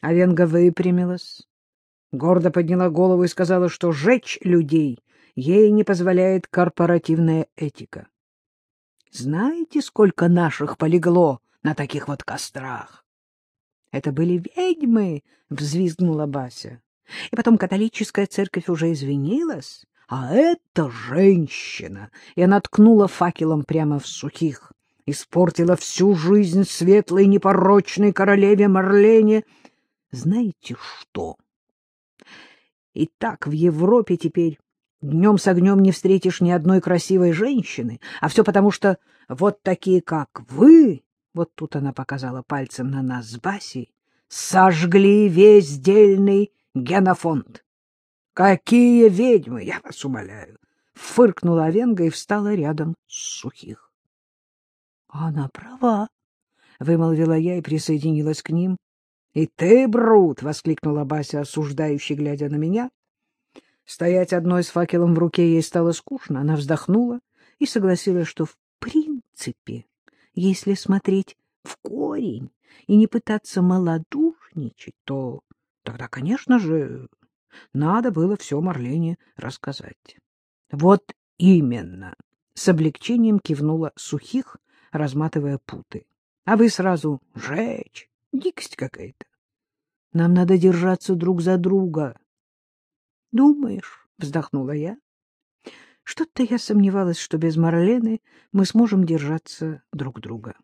Авенга выпрямилась, гордо подняла голову и сказала, что жечь людей ей не позволяет корпоративная этика. Знаете, сколько наших полегло на таких вот кострах? — Это были ведьмы, — взвизгнула Бася. И потом католическая церковь уже извинилась, а это женщина, и она ткнула факелом прямо в сухих, испортила всю жизнь светлой непорочной королеве Марлене. Знаете что? И так в Европе теперь днем с огнем не встретишь ни одной красивой женщины, а все потому, что вот такие, как вы, вот тут она показала пальцем на нас с Басей, сожгли весь дельный генофонд. Какие ведьмы, я вас умоляю! Фыркнула Овенга и встала рядом с сухих. — Она права, — вымолвила я и присоединилась к ним. — И ты, Брут! — воскликнула Бася, осуждающе глядя на меня. Стоять одной с факелом в руке ей стало скучно. Она вздохнула и согласилась, что в принципе, если смотреть в корень и не пытаться малодушничать, то тогда, конечно же, надо было все Марлене рассказать. — Вот именно! — с облегчением кивнула Сухих, разматывая путы. — А вы сразу жечь! Дикость какая-то! Нам надо держаться друг за друга. — Думаешь? — вздохнула я. Что-то я сомневалась, что без Марлены мы сможем держаться друг друга.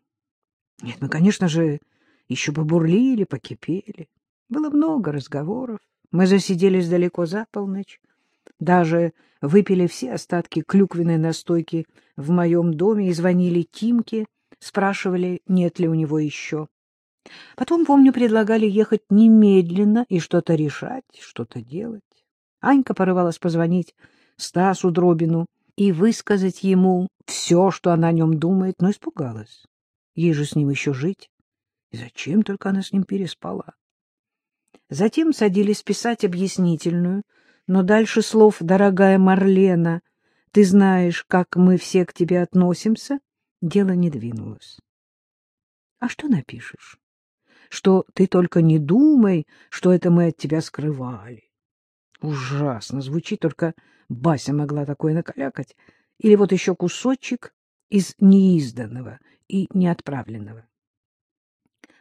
Нет, мы, конечно же, еще побурлили, покипели. Было много разговоров. Мы засиделись далеко за полночь. Даже выпили все остатки клюквенной настойки в моем доме и звонили Тимке, спрашивали, нет ли у него еще. Потом, помню, предлагали ехать немедленно и что-то решать, что-то делать. Анька порывалась позвонить Стасу Дробину и высказать ему все, что она о нем думает, но испугалась. Ей же с ним еще жить. И зачем только она с ним переспала? Затем садились писать объяснительную, но дальше слов «дорогая Марлена», «ты знаешь, как мы все к тебе относимся», дело не двинулось. А что напишешь? Что ты только не думай, что это мы от тебя скрывали. Ужасно звучит, только Бася могла такое накалякать. Или вот еще кусочек из неизданного и неотправленного.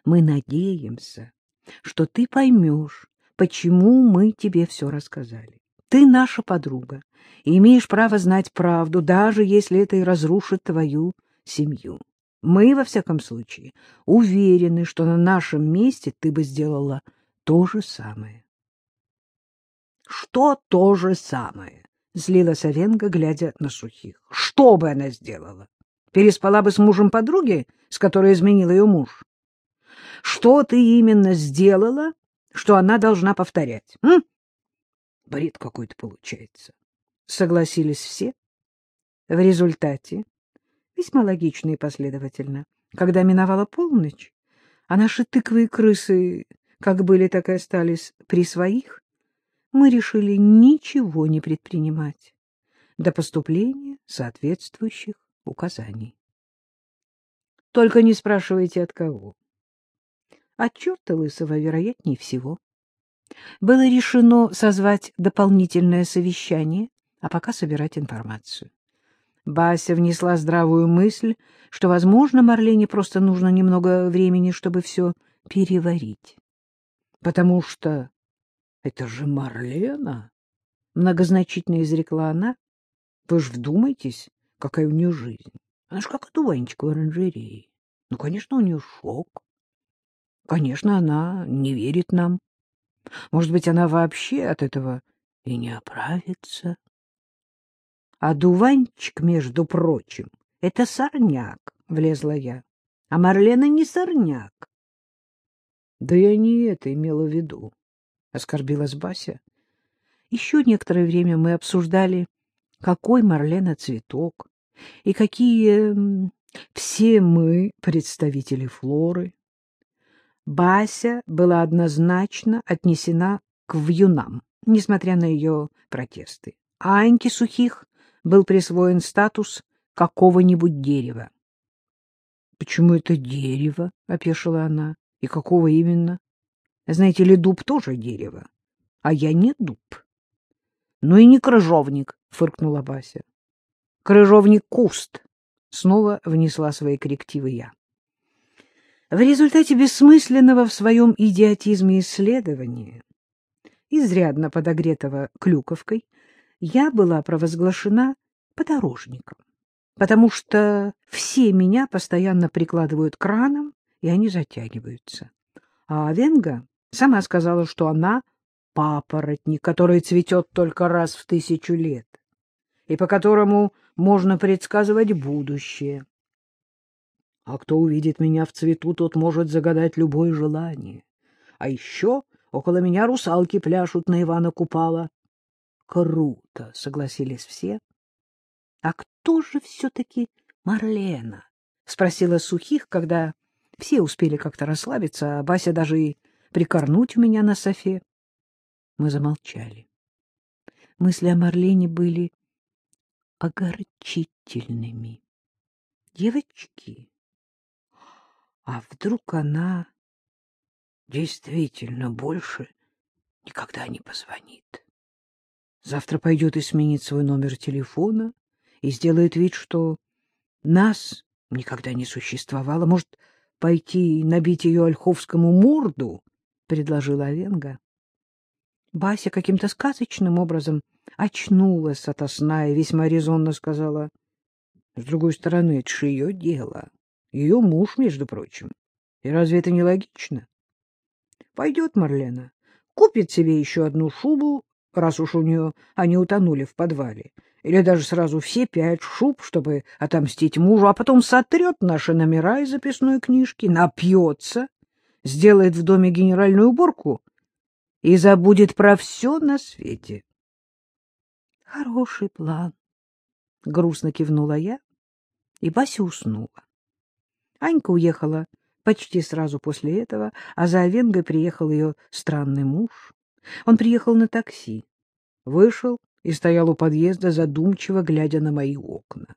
Мы надеемся, что ты поймешь, почему мы тебе все рассказали. Ты наша подруга и имеешь право знать правду, даже если это и разрушит твою семью. Мы, во всяком случае, уверены, что на нашем месте ты бы сделала то же самое. — Что то же самое? — злилась Овенга, глядя на сухих. — Что бы она сделала? Переспала бы с мужем подруги, с которой изменил ее муж? Что ты именно сделала, что она должна повторять? М? Бред какой-то получается. Согласились все. В результате, весьма логично и последовательно, когда миновала полночь, а наши тыквы и крысы как были, так и остались при своих, мы решили ничего не предпринимать до поступления соответствующих указаний. Только не спрашивайте, от кого. От черта лысого, вероятнее всего. Было решено созвать дополнительное совещание, а пока собирать информацию. Бася внесла здравую мысль, что, возможно, Марлене просто нужно немного времени, чтобы все переварить. Потому что это же Марлена, многозначительно изрекла она. Вы ж вдумайтесь, какая у нее жизнь. Она ж как одуванчик в оранжерее. Ну, конечно, у нее шок. Конечно, она не верит нам. Может быть, она вообще от этого и не оправится. А дуванчик, между прочим, — это сорняк, — влезла я. А Марлена не сорняк. — Да я не это имела в виду, — оскорбилась Бася. Еще некоторое время мы обсуждали, какой Марлена цветок и какие все мы представители флоры. Бася была однозначно отнесена к вьюнам, несмотря на ее протесты. А Аньке Сухих был присвоен статус какого-нибудь дерева. — Почему это дерево? — опешила она. — И какого именно? Знаете ли, дуб тоже дерево, а я не дуб. — Ну и не крыжовник, — фыркнула Бася. — Крыжовник — куст, — снова внесла свои коррективы я. В результате бессмысленного в своем идиотизме исследования, изрядно подогретого клюковкой, я была провозглашена подорожником, потому что все меня постоянно прикладывают краном, и они затягиваются. А Венга сама сказала, что она папоротник, который цветет только раз в тысячу лет, и по которому можно предсказывать будущее. А кто увидит меня в цвету, тот может загадать любое желание. А еще около меня русалки пляшут на Ивана Купала. Круто, согласились все. А кто же все-таки Марлена? Спросила Сухих, когда все успели как-то расслабиться, а Бася даже и прикорнуть у меня на софе. Мы замолчали. Мысли о Марлене были огорчительными. Девочки, а вдруг она действительно больше никогда не позвонит? Завтра пойдет и сменит свой номер телефона и сделает вид, что нас никогда не существовало. Может, пойти и набить ее ольховскому морду? — предложила Венга. Бася каким-то сказочным образом очнулась ото сна и весьма резонно сказала, — С другой стороны, это же ее дело. Ее муж, между прочим. И разве это не логично? Пойдет Марлена, купит себе еще одну шубу, раз уж у нее они утонули в подвале, или даже сразу все пять шуб, чтобы отомстить мужу, а потом сотрет наши номера из записной книжки, напьется, сделает в доме генеральную уборку и забудет про все на свете. — Хороший план, — грустно кивнула я, и Бася уснула. Анька уехала почти сразу после этого, а за Овенгой приехал ее странный муж. Он приехал на такси, вышел и стоял у подъезда, задумчиво глядя на мои окна.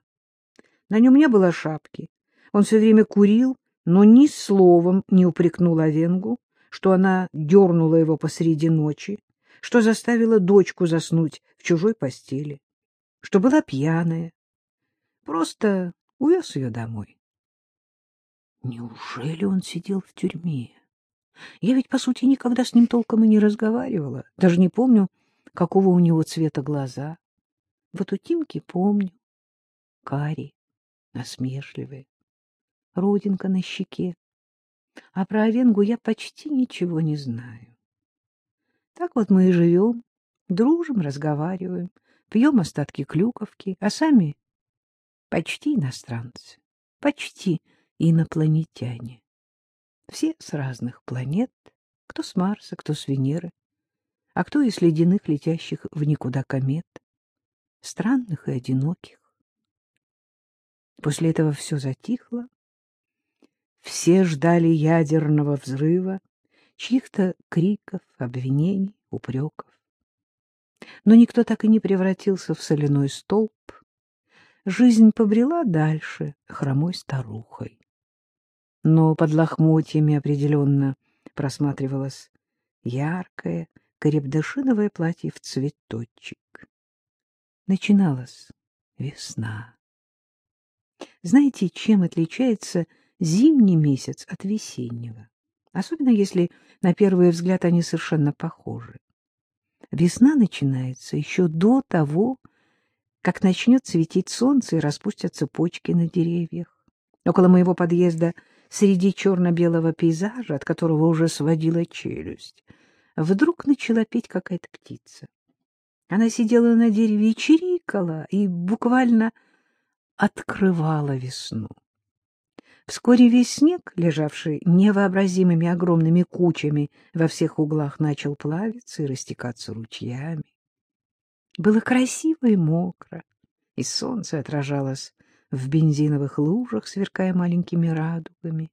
На нем не было шапки. Он все время курил, но ни словом не упрекнул Овенгу, что она дернула его посреди ночи, что заставила дочку заснуть в чужой постели, что была пьяная. Просто увез ее домой. Неужели он сидел в тюрьме? Я ведь, по сути, никогда с ним толком и не разговаривала. Даже не помню, какого у него цвета глаза. Вот у Тимки помню. Кари, насмешливые, родинка на щеке. А про Овенгу я почти ничего не знаю. Так вот мы и живем, дружим, разговариваем, пьем остатки клюковки, а сами почти иностранцы, почти инопланетяне. Все с разных планет, кто с Марса, кто с Венеры, а кто из ледяных летящих в никуда комет, странных и одиноких. После этого все затихло. Все ждали ядерного взрыва, чьих-то криков, обвинений, упреков. Но никто так и не превратился в соляной столб. Жизнь побрела дальше хромой старухой но под лохмотьями определенно просматривалось яркое коребдашиновое платье в цветочек. Начиналась весна. Знаете, чем отличается зимний месяц от весеннего? Особенно если на первый взгляд они совершенно похожи. Весна начинается еще до того, как начнет светить солнце и распустятся почки на деревьях. Около моего подъезда среди черно-белого пейзажа, от которого уже сводила челюсть, вдруг начала петь какая-то птица. Она сидела на дереве и чирикала, и буквально открывала весну. Вскоре весь снег, лежавший невообразимыми огромными кучами во всех углах, начал плавиться и растекаться ручьями. Было красиво и мокро, и солнце отражалось в бензиновых лужах, сверкая маленькими радугами.